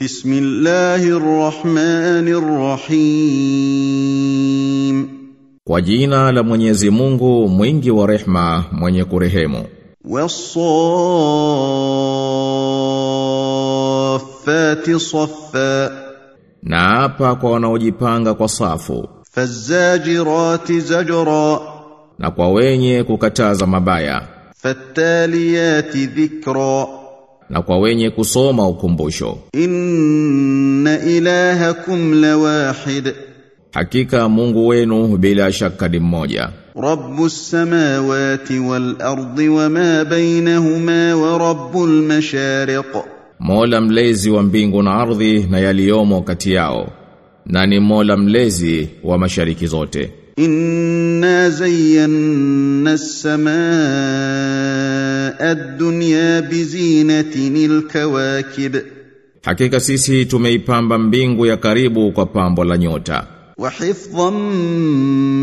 بسم الله الرحمن الرحيم Kwa jina la Mwenyezi Mungu mwingi wa rehma mwenye kurehemu والصافات صفا na hapa kwa wanaojipanga kwa safu فالزاجرات زجرا na kwa wenye kukataza mabaya فالتاليات ذكرا na kwa wenye kusoma ukumbusho. Inna ilahakum lawahid, hakika Mungu wenu bila shaka ni mmoja. Rabbus samawati wal ardi wama bainahuma wa rabbul mashariq, Mola mlezi wa mbingu na ardhi na yaliyomo kati yao, na ni Mola mlezi wa mashariki zote. Inna zayyana as-samaa ad-dunya bizinatin al-kawakib, hakika sisi tumeipamba mbingu ya karibu kwa pambo la nyota. Wa hifdhan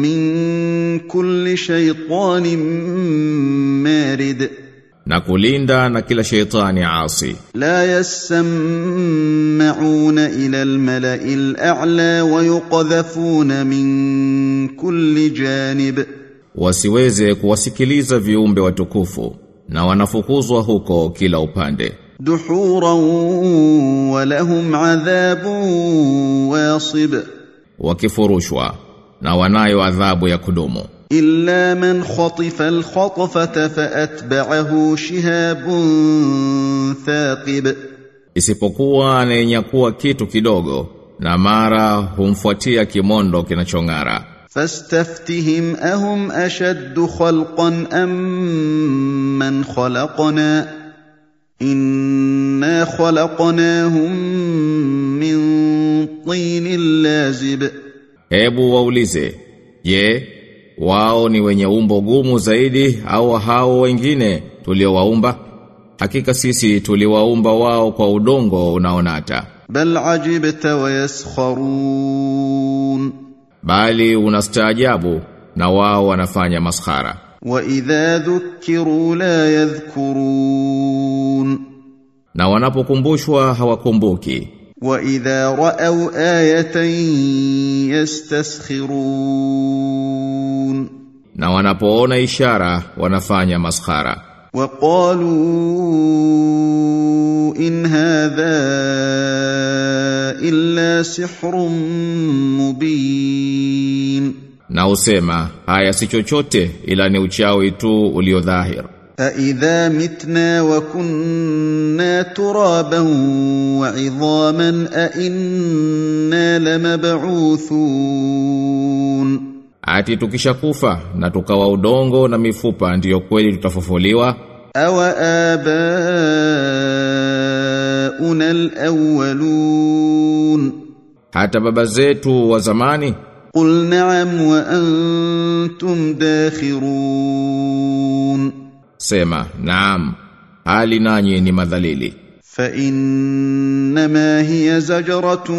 min kulli shaytanin marid na kulinda na kila sheitani asi. La yasmauna ila almalai al'a wa yuqadhafuna min kulli janib, wasiweze kuwasikiliza viumbe watukufu na wanafukuzwa huko kila upande. Duhuran wa lahum adhabun wasib. Wakifurushwa na wanayo adhabu ya kudumu. Illa man khatifa alkhatfata faatba'ahu shihabun thaqib. Isipokuwa anayenyakua kitu kidogo na mara humfuatia kimondo kinachong'ara. فاستفتهم أهم أشد خلقا أم من خلقنا إنا خلقناهم من طين لازب hebu waulize je wao ni wenye umbo gumu zaidi au hao wengine tuliowaumba hakika sisi tuliwaumba wao kwa udongo unaonata بل عجبت ويسخرون bali unastaajabu na wao wanafanya maskhara. Wa idha dhukiru la yadhkurun. Na wanapokumbushwa hawakumbuki. Wa idha ra'aw ayatan yastaskhirun. Na wanapoona ishara wanafanya maskhara. Wa qalu in hadha illa sihrun mubin. Na usema haya si chochote ila ni uchawi tu ulio dhahir. Aidha mitna wa kunna turaban wa idhaman a inna lamab'uthun. Ati tukishakufa na tukawa udongo na mifupa ndiyo kweli tutafufuliwa? Awa abaa آباؤنا الأولون hata baba zetu wa zamani قل نعم وأنتم داخرون sema naam hali nanyi ni madhalili فإنما هي زجرة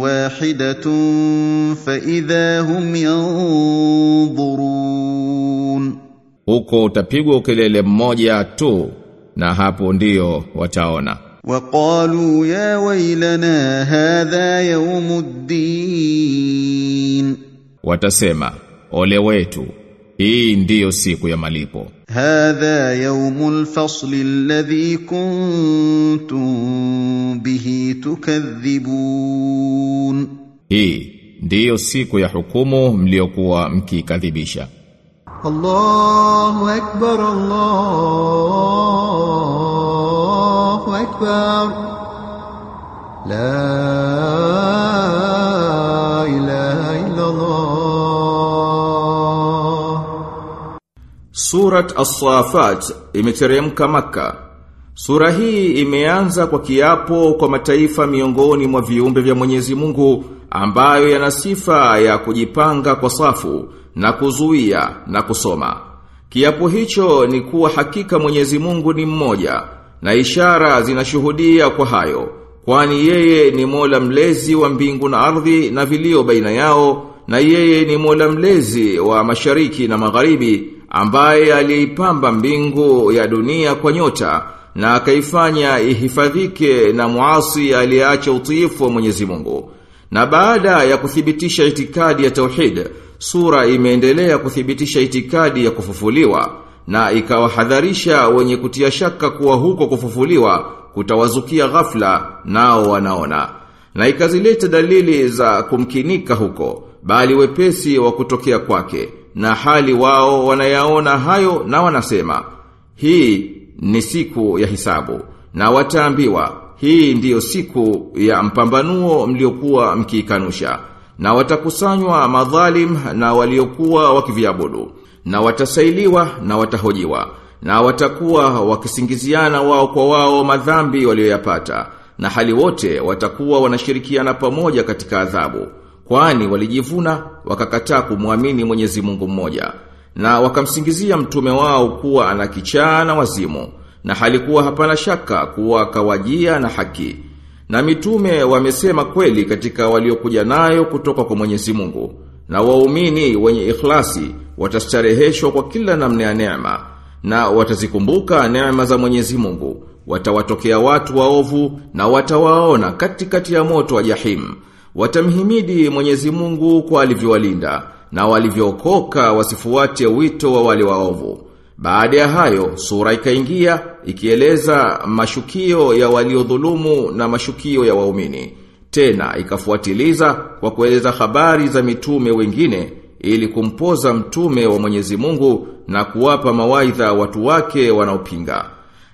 واحدة فإذا هم ينظرون huko utapigwa ukelele mmoja tu na hapo ndiyo wataona وقالوا يا ويلنا هذا يوم الدين watasema ole wetu hii ndiyo siku ya malipo هذا يوم الفصل الذي كنتم به تكذبون hii ndiyo siku ya hukumu mliokuwa mkikadhibisha الله أكبر الله أكبر لا إله إلا الله Surat As-Safat imeteremka Makka. Sura hii imeanza kwa kiapo kwa mataifa miongoni mwa viumbe vya Mwenyezi Mungu ambayo yana sifa ya kujipanga kwa safu na kuzuia na kusoma. Kiapo hicho ni kuwa hakika Mwenyezi Mungu ni mmoja na ishara zinashuhudia kwa hayo kwani yeye ni Mola mlezi wa mbingu na ardhi na vilio baina yao na yeye ni Mola mlezi wa mashariki na magharibi ambaye aliipamba mbingu ya dunia kwa nyota na akaifanya ihifadhike na muasi aliyeacha utiifu wa Mwenyezi Mungu. Na baada ya kuthibitisha itikadi ya tauhid, sura imeendelea kuthibitisha itikadi ya kufufuliwa na ikawahadharisha wenye kutia shaka kuwa huko kufufuliwa kutawazukia ghafla nao wanaona. Na ikazileta dalili za kumkinika huko, bali wepesi wa kutokea kwake, na hali wao wanayaona hayo na wanasema, hii ni siku ya hisabu, na wataambiwa, hii ndiyo siku ya mpambanuo mliokuwa mkiikanusha, na watakusanywa madhalim na waliokuwa wakiviabudu, na watasailiwa na watahojiwa, na watakuwa wakisingiziana wao kwa wao madhambi walioyapata, na hali wote watakuwa wanashirikiana pamoja katika adhabu, kwani walijivuna wakakataa kumwamini Mwenyezi Mungu mmoja, na wakamsingizia mtume wao kuwa ana kichaa na wazimu, na halikuwa hapana shaka kuwa kawajia na haki. Na mitume wamesema kweli katika waliokuja nayo kutoka kwa Mwenyezi Mungu, na waumini wenye ikhlasi watastareheshwa kwa kila namna ya neema na watazikumbuka neema za Mwenyezi Mungu. Watawatokea watu waovu na watawaona katikati ya moto wa jahim. Watamhimidi Mwenyezi Mungu kwa alivyowalinda na walivyookoka wasifuate wito wa wale waovu. Baada ya hayo sura ikaingia ikieleza mashukio ya waliodhulumu na mashukio ya waumini. Tena ikafuatiliza kwa kueleza habari za mitume wengine ili kumpoza mtume wa Mwenyezi Mungu na kuwapa mawaidha watu wake wanaopinga.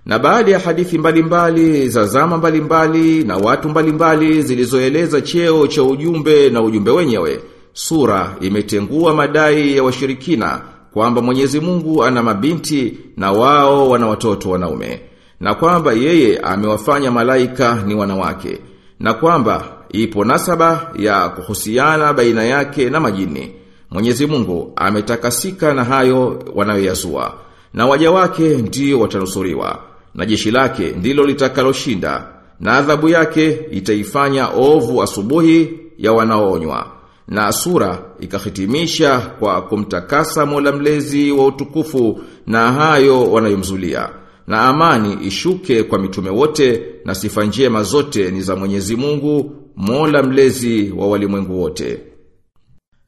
Na baada ya hadithi mbalimbali mbali, za zama mbalimbali na watu mbalimbali zilizoeleza cheo cha ujumbe na ujumbe wenyewe, sura imetengua madai ya washirikina kwamba Mwenyezi Mungu ana mabinti na wao wana watoto wanaume na kwamba yeye amewafanya malaika ni wanawake na kwamba ipo nasaba ya kuhusiana baina yake na majini. Mwenyezi Mungu ametakasika na hayo wanayoyazua na waja wake ndio watanusuriwa na jeshi lake ndilo litakaloshinda na adhabu yake itaifanya ovu asubuhi ya wanaoonywa na sura ikahitimisha kwa kumtakasa Mola mlezi wa utukufu na hayo wanayomzulia. Na amani ishuke kwa mitume wote na sifa njema zote ni za Mwenyezi Mungu Mola mlezi wa walimwengu wote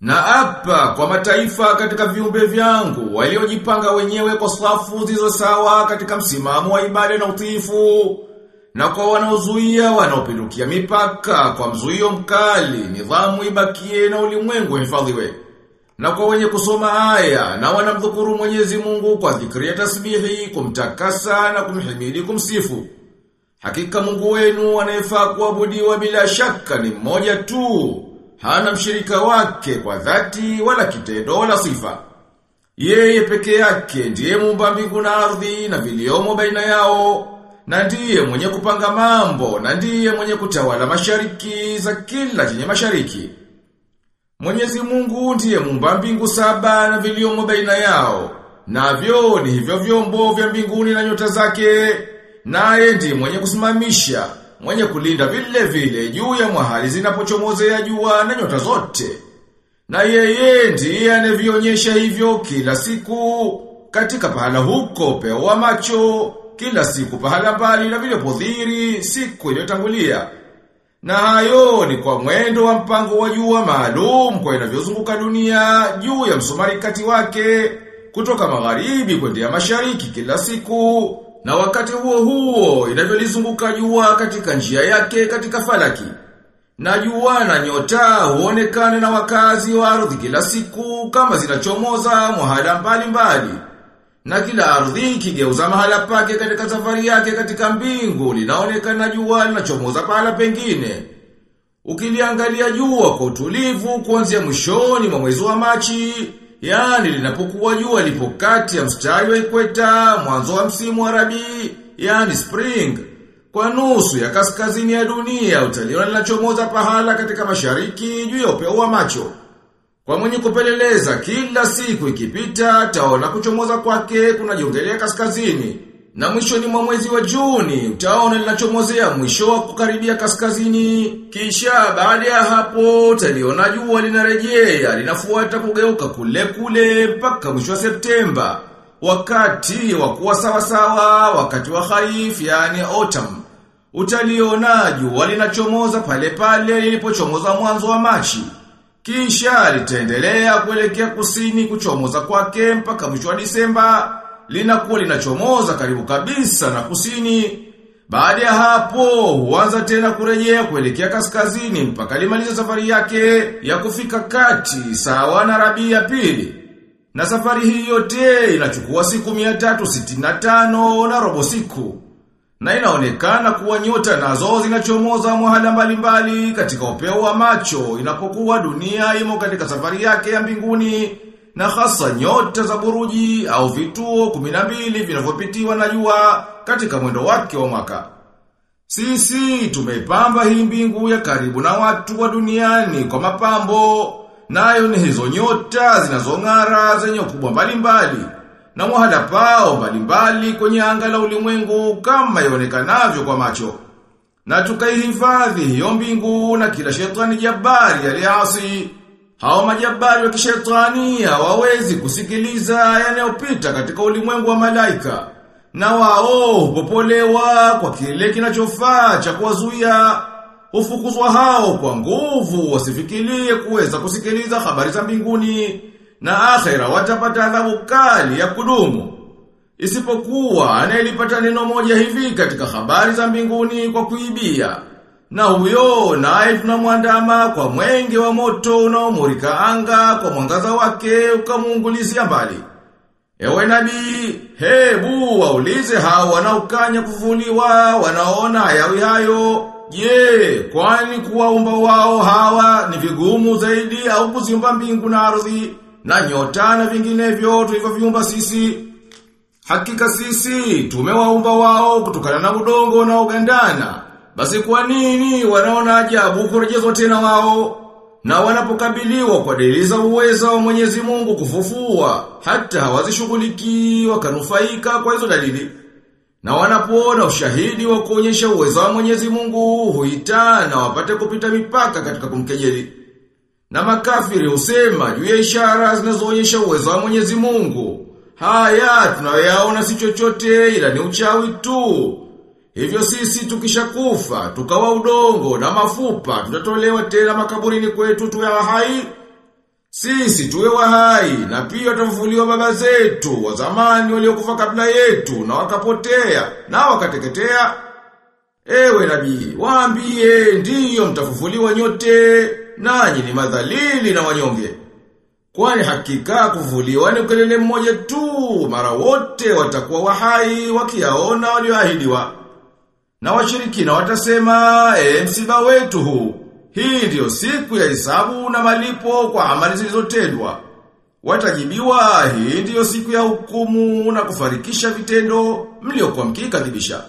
na apa kwa mataifa katika viumbe vyangu waliojipanga wenyewe kwa safu zizo sawa katika msimamo wa ibada na utiifu na kwa wanaozuia wanaopindukia mipaka kwa mzuio mkali nidhamu ibakie na ulimwengu hifadhiwe na kwa wenye kusoma haya na wanamdhukuru Mwenyezi Mungu kwa dhikri ya tasbihi kumtakasa na kumhimidi kumsifu hakika Mungu wenu anayefaa kuabudiwa bila shaka ni mmoja tu hana mshirika wake kwa dhati wala kitendo wala sifa. Yeye peke yake ndiye muumba mbingu na ardhi na viliomo baina yao, na ndiye mwenye kupanga mambo, na ndiye mwenye kutawala mashariki za kila chenye mashariki. Mwenyezi Mungu ndiye muumba mbingu saba na viliomo baina yao, navyo ni hivyo vyombo vya mbinguni na nyota zake, naye ndiye mwenye kusimamisha mwenye kulinda vile vile juu ya mahali zinapochomozea jua na nyota zote. Na yeye ndiye anavionyesha hivyo kila siku katika pahala huko pewa macho, kila siku pahala mbali na vile podhiri siku iliyotangulia. Na hayo ni kwa mwendo wa mpango wa jua maalum kwa inavyozunguka dunia juu ya msumari kati wake kutoka magharibi kwenda mashariki kila siku na wakati huo huo inavyolizunguka jua katika njia yake katika falaki. Na jua na nyota huonekane na wakazi wa ardhi kila siku kama zinachomoza mahala mbali mbali. Na kila ardhi ikigeuza mahala pake katika safari yake katika mbingu linaonekana jua linachomoza pahala pengine. Ukiliangalia jua kwa utulivu kuanzia mwishoni mwa mwezi wa Machi, Yani linapokuwa jua lipo kati ya mstari wa ikweta mwanzo wa msimu wa rabi, yani spring. Kwa nusu ya kaskazini ya dunia utaliona linachomoza pahala katika mashariki juu ya upeo wa macho. Kwa mwenye kupeleleza kila siku ikipita taona kuchomoza kwake kunajiongelea kaskazini. Na mwishoni mwa mwezi wa Juni utaona linachomozea mwisho wa kukaribia kaskazini. Kisha baada ya hapo utaliona jua linarejea linafuata kugeuka kule kule mpaka mwisho wa Septemba. wakati wa kuwa sawa sawa, wakati wa khaif, yani autumn. Utaliona jua linachomoza pale pale lilipochomoza mwanzo wa Machi. Kisha litaendelea kuelekea kusini kuchomoza kwake mpaka mwisho wa Disemba, linakuwa linachomoza karibu kabisa na kusini. Baada ya hapo huanza tena kurejea kuelekea kaskazini mpaka limaliza safari yake ya kufika kati sawa na Rabi ya pili. Na safari hii yote inachukua siku 365 na robo siku. Na inaonekana kuwa nyota nazo zinachomoza mahala mbalimbali katika upeo wa macho inapokuwa dunia imo katika safari yake ya mbinguni na hasa nyota za buruji au vituo 12 vinavyopitiwa na jua katika mwendo wake wa mwaka. Sisi tumeipamba hii mbingu ya karibu na watu wa duniani kwa mapambo, nayo ni hizo nyota zinazong'ara zenye ukubwa mbalimbali na mwahala pao mbalimbali kwenye anga la ulimwengu kama ionekanavyo kwa macho. Na tukaihifadhi hiyo mbingu na kila shetani jabari aliasi. Hao majabari wa kishetani hawawezi kusikiliza yanayopita katika ulimwengu wa malaika. Na wao popolewa kwa kile kinachofaa cha kuwazuia. ufukuzwa hao kwa nguvu wasifikirie kuweza kusikiliza habari za mbinguni na akhera watapata adhabu kali ya kudumu. Isipokuwa anayelipata neno moja hivi katika habari za mbinguni kwa kuibia. Na huyo naye tunamwandama kwa mwenge wa moto unaomurika anga kwa mwangaza wake ukamuungulizia mbali. Ewe nabii, hebu waulize hao wanaokanya kuvuliwa, wanaona hayawi hayo. Je, kwani kuwaumba wao hawa ni vigumu zaidi au kuzimba mbingu na ardhi na nyota na vinginevyo tulivyoviumba sisi? Hakika sisi tumewaumba wao kutokana na udongo na ugandana. Basi kwa nini wanaona ajabu kurejezwa tena wao? Na wanapokabiliwa kwa dalili za uweza wa Mwenyezi Mungu kufufua, hata hawazishughuliki wakanufaika kwa hizo dalili. Na wanapoona ushahidi wa kuonyesha uweza wa Mwenyezi Mungu huita na wapate kupita mipaka katika kumkejeli. Na makafiri husema juu ya ishara zinazoonyesha uwezo wa Mwenyezi Mungu. Haya tunayoyaona si chochote ila ni uchawi tu. Hivyo sisi tukishakufa, tukawa udongo na mafupa, tutatolewa tena makaburini kwetu tuwe wahai. Sisi tuwe wahai na pia tutafufuliwa baba zetu wa zamani waliokufa kabla yetu na wakapotea na wakateketea. Ewe nabii, waambie ndiyo mtafufuliwa nyote, nanyi ni madhalili na wanyonge. Kwani hakika kufufuliwa ni ukelele mmoja tu, mara wote watakuwa wahai wakiaona walioahidiwa. Na washirikina watasema, e msiba wetu huu, hii ndiyo siku ya hisabu na malipo kwa amali zilizotendwa. Watajibiwa, hii ndiyo siku ya hukumu na kufarikisha vitendo mliokuwa mkikadhibisha.